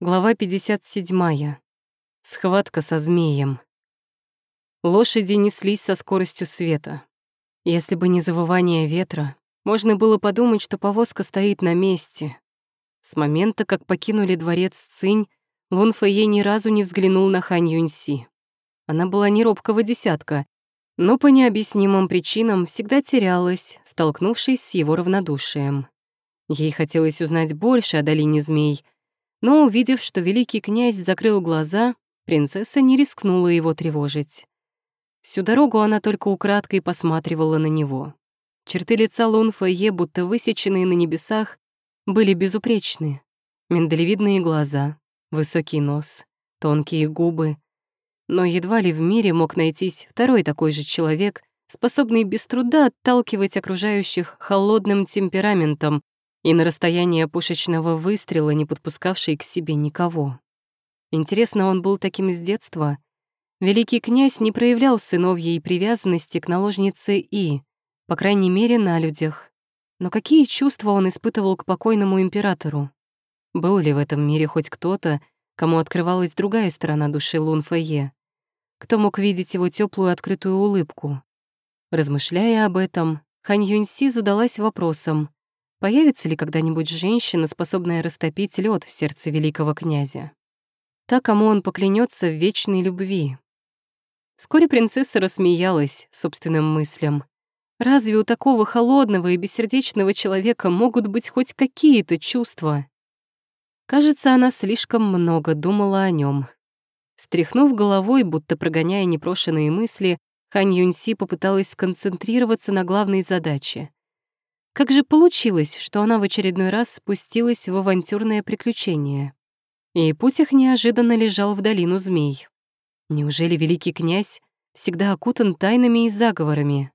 Глава 57. Схватка со змеем. Лошади неслись со скоростью света. Если бы не завывание ветра, можно было подумать, что повозка стоит на месте. С момента, как покинули дворец Цинь, Лун Фэйе ни разу не взглянул на Хань Юньси. Она была не робкого десятка, но по необъяснимым причинам всегда терялась, столкнувшись с его равнодушием. Ей хотелось узнать больше о долине змей — но, увидев, что великий князь закрыл глаза, принцесса не рискнула его тревожить. Всю дорогу она только украдкой посматривала на него. Черты лица Лун Фэйе, будто высеченные на небесах, были безупречны. Миндалевидные глаза, высокий нос, тонкие губы. Но едва ли в мире мог найтись второй такой же человек, способный без труда отталкивать окружающих холодным темпераментом, и на расстояние пушечного выстрела не подпускавший к себе никого. Интересно, он был таким с детства? Великий князь не проявлял сыновьей привязанности к наложнице И, по крайней мере, на людях. Но какие чувства он испытывал к покойному императору? Был ли в этом мире хоть кто-то, кому открывалась другая сторона души Лун Фэйе? Кто мог видеть его теплую открытую улыбку? Размышляя об этом, Хань Юньси задалась вопросом, Появится ли когда-нибудь женщина, способная растопить лед в сердце великого князя? Та, кому он поклянется в вечной любви. Вскоре принцесса рассмеялась собственным мыслям. Разве у такого холодного и бессердечного человека могут быть хоть какие-то чувства? Кажется, она слишком много думала о нем. Стряхнув головой, будто прогоняя непрошенные мысли, Хань Юньси попыталась сконцентрироваться на главной задаче как же получилось, что она в очередной раз спустилась в авантюрное приключение? И путь их неожиданно лежал в долину змей. Неужели великий князь всегда окутан тайнами и заговорами?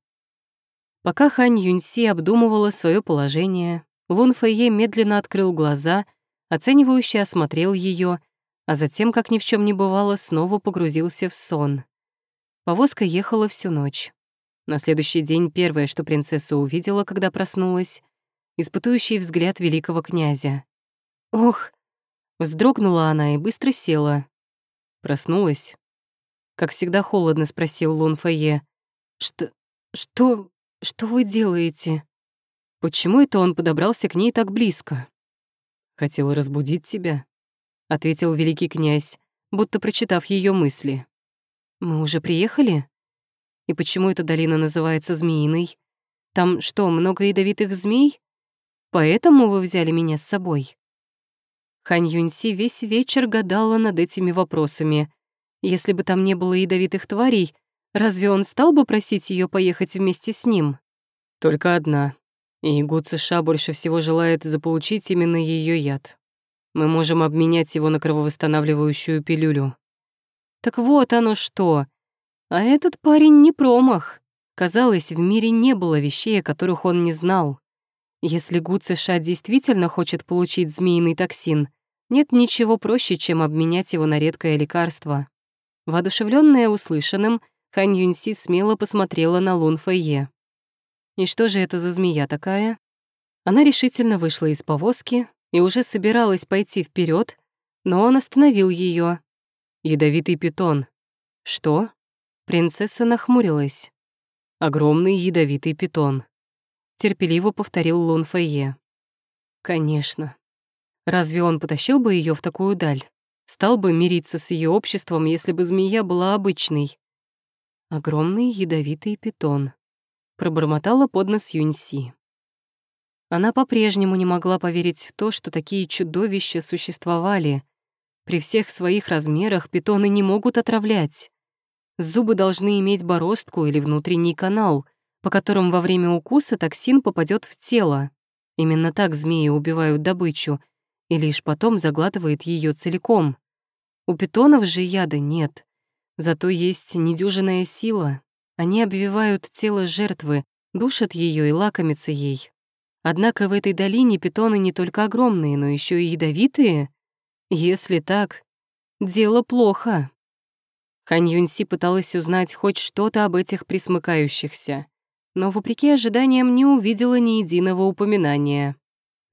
Пока Хань Юньси обдумывала свое положение, Лун Фэйе медленно открыл глаза, оценивающе осмотрел ее, а затем, как ни в чем не бывало, снова погрузился в сон. Повозка ехала всю ночь. На следующий день первое, что принцесса увидела, когда проснулась, испытующий взгляд великого князя. «Ох!» Вздрогнула она и быстро села. Проснулась. Как всегда холодно спросил Лун Фае. «Что... что... что вы делаете?» Почему это он подобрался к ней так близко? «Хотел разбудить тебя», — ответил великий князь, будто прочитав ее мысли. «Мы уже приехали?» И почему эта долина называется Змеиной? Там что, много ядовитых змей? Поэтому вы взяли меня с собой?» Хань Юньси весь вечер гадала над этими вопросами. Если бы там не было ядовитых тварей, разве он стал бы просить ее поехать вместе с ним? Только одна. И Гу США больше всего желает заполучить именно ее яд. Мы можем обменять его на крововосстанавливающую пилюлю. Так вот оно что. А этот парень не промах. Казалось, в мире не было вещей, о которых он не знал. Если Гуд США действительно хочет получить змеиный токсин, нет ничего проще, чем обменять его на редкое лекарство. Воодушевленная услышанным, Хань Юньси смело посмотрела на Лун Фэйе. И что же это за змея такая? Она решительно вышла из повозки и уже собиралась пойти вперед, но он остановил ее. Ядовитый питон. Что? Принцесса нахмурилась. Огромный ядовитый питон. Терпеливо повторил Лун Фэйе. Конечно. Разве он потащил бы ее в такую даль? Стал бы мириться с ее обществом, если бы змея была обычной? Огромный ядовитый питон. Пробормотала под нос Юньси. Она по-прежнему не могла поверить в то, что такие чудовища существовали. При всех своих размерах питоны не могут отравлять. Зубы должны иметь бороздку или внутренний канал, по которым во время укуса токсин попадет в тело. Именно так змеи убивают добычу, и лишь потом заглатывает ее целиком. У питонов же яда нет. Зато есть недюжинная сила. Они обвивают тело жертвы, душат ее и лакомятся ей. Однако в этой долине питоны не только огромные, но еще и ядовитые. Если так, дело плохо. Хань Юньси пыталась узнать хоть что-то об этих присмыкающихся, но, вопреки ожиданиям, не увидела ни единого упоминания.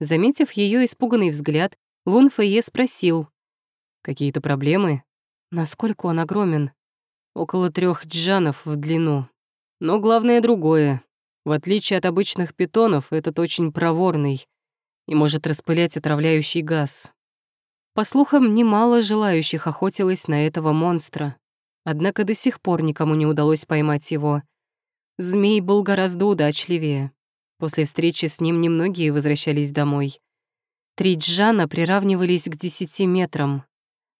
Заметив ее испуганный взгляд, Лун Фэйе спросил, Какие-то проблемы? Насколько он огромен? Около трех джанов в длину. Но главное другое. В отличие от обычных питонов, этот очень проворный и может распылять отравляющий газ. По слухам, немало желающих охотилось на этого монстра. Однако до сих пор никому не удалось поймать его. Змей был гораздо удачливее. После встречи с ним немногие возвращались домой. Три джана приравнивались к десяти метрам.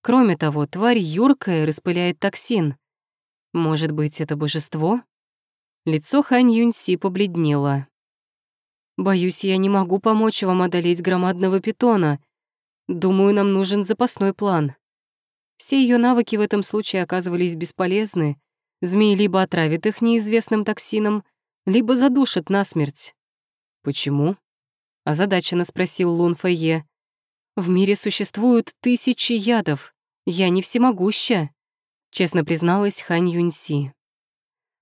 Кроме того, тварь юркая распыляет токсин. Может быть, это божество? Лицо Хань Юньси побледнело. «Боюсь, я не могу помочь вам одолеть громадного питона. Думаю, нам нужен запасной план». Все ее навыки в этом случае оказывались бесполезны. Змей либо отравит их неизвестным токсином, либо задушит насмерть. «Почему?» — озадаченно спросил Лун Фэйе. «В мире существуют тысячи ядов. Я не всемогуща», — честно призналась Хань Юньси.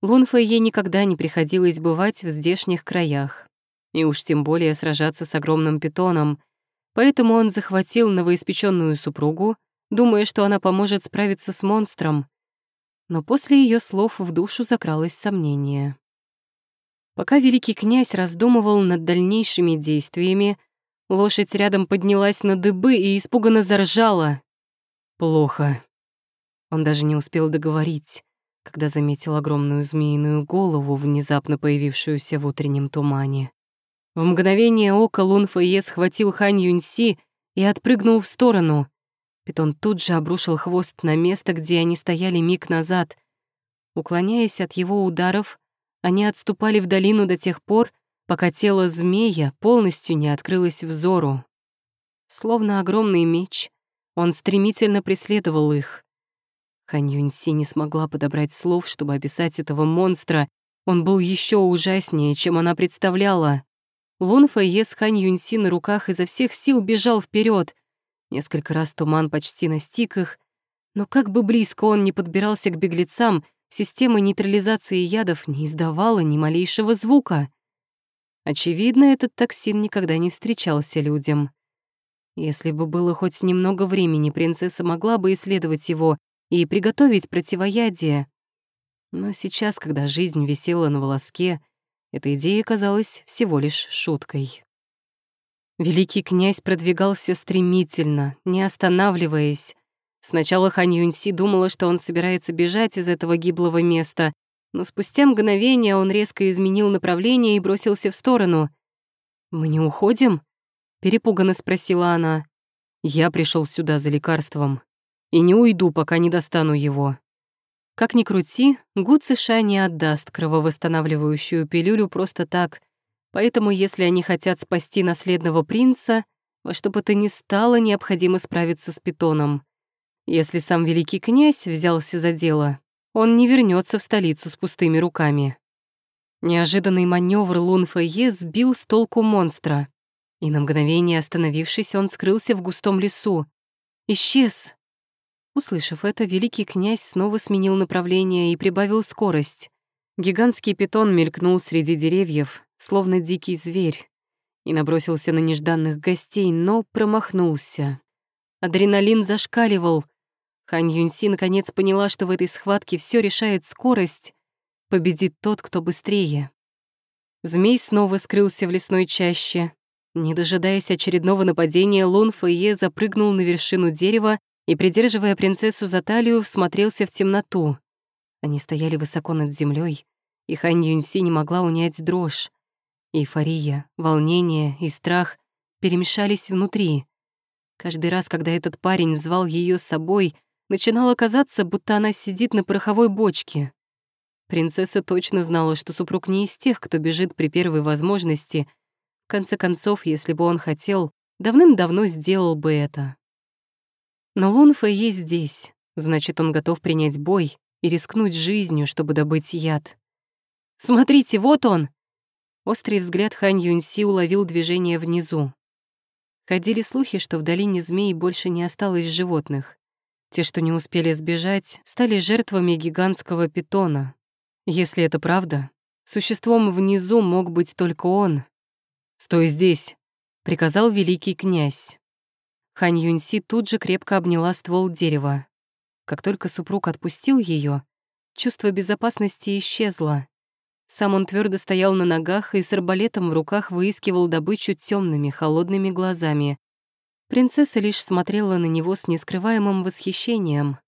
Лун Фэйе никогда не приходилось бывать в здешних краях и уж тем более сражаться с огромным питоном, поэтому он захватил новоиспеченную супругу, думая, что она поможет справиться с монстром. Но после ее слов в душу закралось сомнение. Пока великий князь раздумывал над дальнейшими действиями, лошадь рядом поднялась на дыбы и испуганно заржала. Плохо. Он даже не успел договорить, когда заметил огромную змеиную голову, внезапно появившуюся в утреннем тумане. В мгновение ока Лун Фэйе схватил Хань Юньси и отпрыгнул в сторону. Питон тут же обрушил хвост на место, где они стояли миг назад. Уклоняясь от его ударов, они отступали в долину до тех пор, пока тело змея полностью не открылось взору. Словно огромный меч, он стремительно преследовал их. Хань Юньси не смогла подобрать слов, чтобы описать этого монстра. Он был еще ужаснее, чем она представляла. Лун Фэйе с Хань Юньси на руках изо всех сил бежал вперед. Несколько раз туман почти настиг их, но как бы близко он ни подбирался к беглецам, система нейтрализации ядов не издавала ни малейшего звука. Очевидно, этот токсин никогда не встречался людям. Если бы было хоть немного времени, принцесса могла бы исследовать его и приготовить противоядие. Но сейчас, когда жизнь висела на волоске, эта идея казалась всего лишь шуткой. Великий князь продвигался стремительно, не останавливаясь. Сначала Хань Юньси думала, что он собирается бежать из этого гиблого места, но спустя мгновение он резко изменил направление и бросился в сторону. «Мы не уходим?» — перепуганно спросила она. «Я пришел сюда за лекарством и не уйду, пока не достану его». Как ни крути, Гу Циша не отдаст крововосстанавливающую пилюлю просто так, поэтому если они хотят спасти наследного принца, во что бы то ни стало, необходимо справиться с питоном. Если сам великий князь взялся за дело, он не вернется в столицу с пустыми руками. Неожиданный маневр Лун Фэйе сбил с толку монстра, и на мгновение остановившись, он скрылся в густом лесу. Исчез, Услышав это, великий князь снова сменил направление и прибавил скорость. Гигантский питон мелькнул среди деревьев, словно дикий зверь, и набросился на нежданных гостей, но промахнулся. Адреналин зашкаливал. Хань Юньси наконец поняла, что в этой схватке все решает скорость. Победит тот, кто быстрее. Змей снова скрылся в лесной чаще. Не дожидаясь очередного нападения, Лун Фэйе запрыгнул на вершину дерева и, придерживая принцессу за талию, всмотрелся в темноту. Они стояли высоко над землей, и Хань Юньси не могла унять дрожь. Эйфория, волнение и страх перемешались внутри. Каждый раз, когда этот парень звал ее с собой, начинало казаться, будто она сидит на пороховой бочке. Принцесса точно знала, что супруг не из тех, кто бежит при первой возможности. В конце концов, если бы он хотел, давным-давно сделал бы это. Но Лунфа есть здесь, значит, он готов принять бой и рискнуть жизнью, чтобы добыть яд. «Смотрите, вот он!» Острый взгляд Хань Юньси уловил движение внизу. Ходили слухи, что в долине змей больше не осталось животных. Те, что не успели сбежать, стали жертвами гигантского питона. Если это правда, существом внизу мог быть только он. «Стой здесь!» — приказал великий князь. Хань Юньси тут же крепко обняла ствол дерева. Как только супруг отпустил ее, чувство безопасности исчезло. Сам он твердо стоял на ногах и с арбалетом в руках выискивал добычу темными, холодными глазами. Принцесса лишь смотрела на него с нескрываемым восхищением.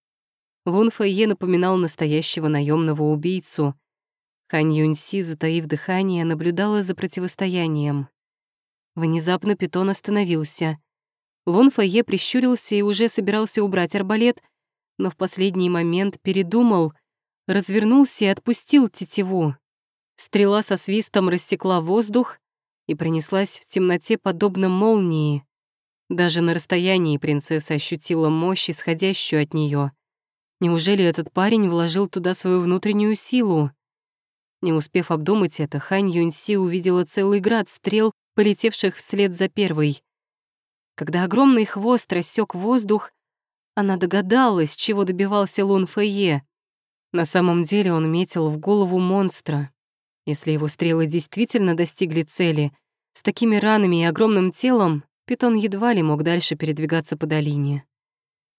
Лун Фэйе напоминал настоящего наемного убийцу. Хань Юньси, затаив дыхание, наблюдала за противостоянием. Внезапно питон остановился. Лун Фэйе прищурился и уже собирался убрать арбалет, но в последний момент передумал, развернулся и отпустил тетиву. Стрела со свистом рассекла воздух и пронеслась в темноте подобно молнии. Даже на расстоянии принцесса ощутила мощь, исходящую от нее. Неужели этот парень вложил туда свою внутреннюю силу? Не успев обдумать это, Хань Юньси увидела целый град стрел, полетевших вслед за первой. Когда огромный хвост рассек воздух, она догадалась, чего добивался Лун Фэйе. На самом деле он метил в голову монстра. Если его стрелы действительно достигли цели, с такими ранами и огромным телом питон едва ли мог дальше передвигаться по долине.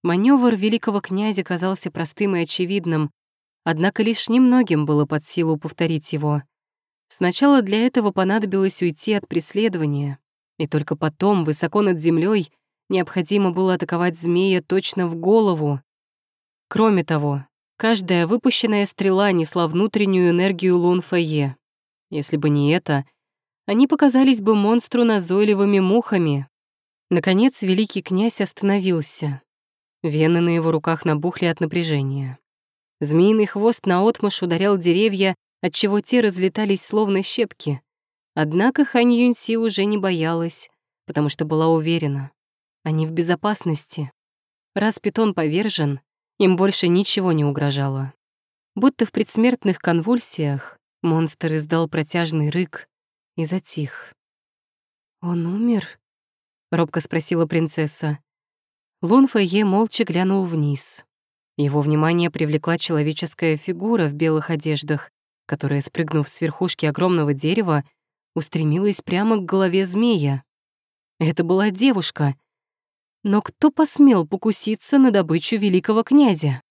Маневр великого князя казался простым и очевидным, однако лишь немногим было под силу повторить его. Сначала для этого понадобилось уйти от преследования, и только потом, высоко над землей, необходимо было атаковать змея точно в голову. Кроме того, Каждая выпущенная стрела несла внутреннюю энергию Лун Фэйе. Если бы не это, они показались бы монстру назойливыми мухами. Наконец, великий князь остановился. Вены на его руках набухли от напряжения. Змеиный хвост наотмашь ударял деревья, отчего те разлетались словно щепки. Однако Хань Юньси уже не боялась, потому что была уверена. Они в безопасности. Раз питон повержен, им больше ничего не угрожало. Будто в предсмертных конвульсиях монстр издал протяжный рык и затих. «Он умер?» — робко спросила принцесса. Лун Фэйе молча глянул вниз. Его внимание привлекла человеческая фигура в белых одеждах, которая, спрыгнув с верхушки огромного дерева, устремилась прямо к голове змея. Это была девушка — но кто посмел покуситься на добычу великого князя?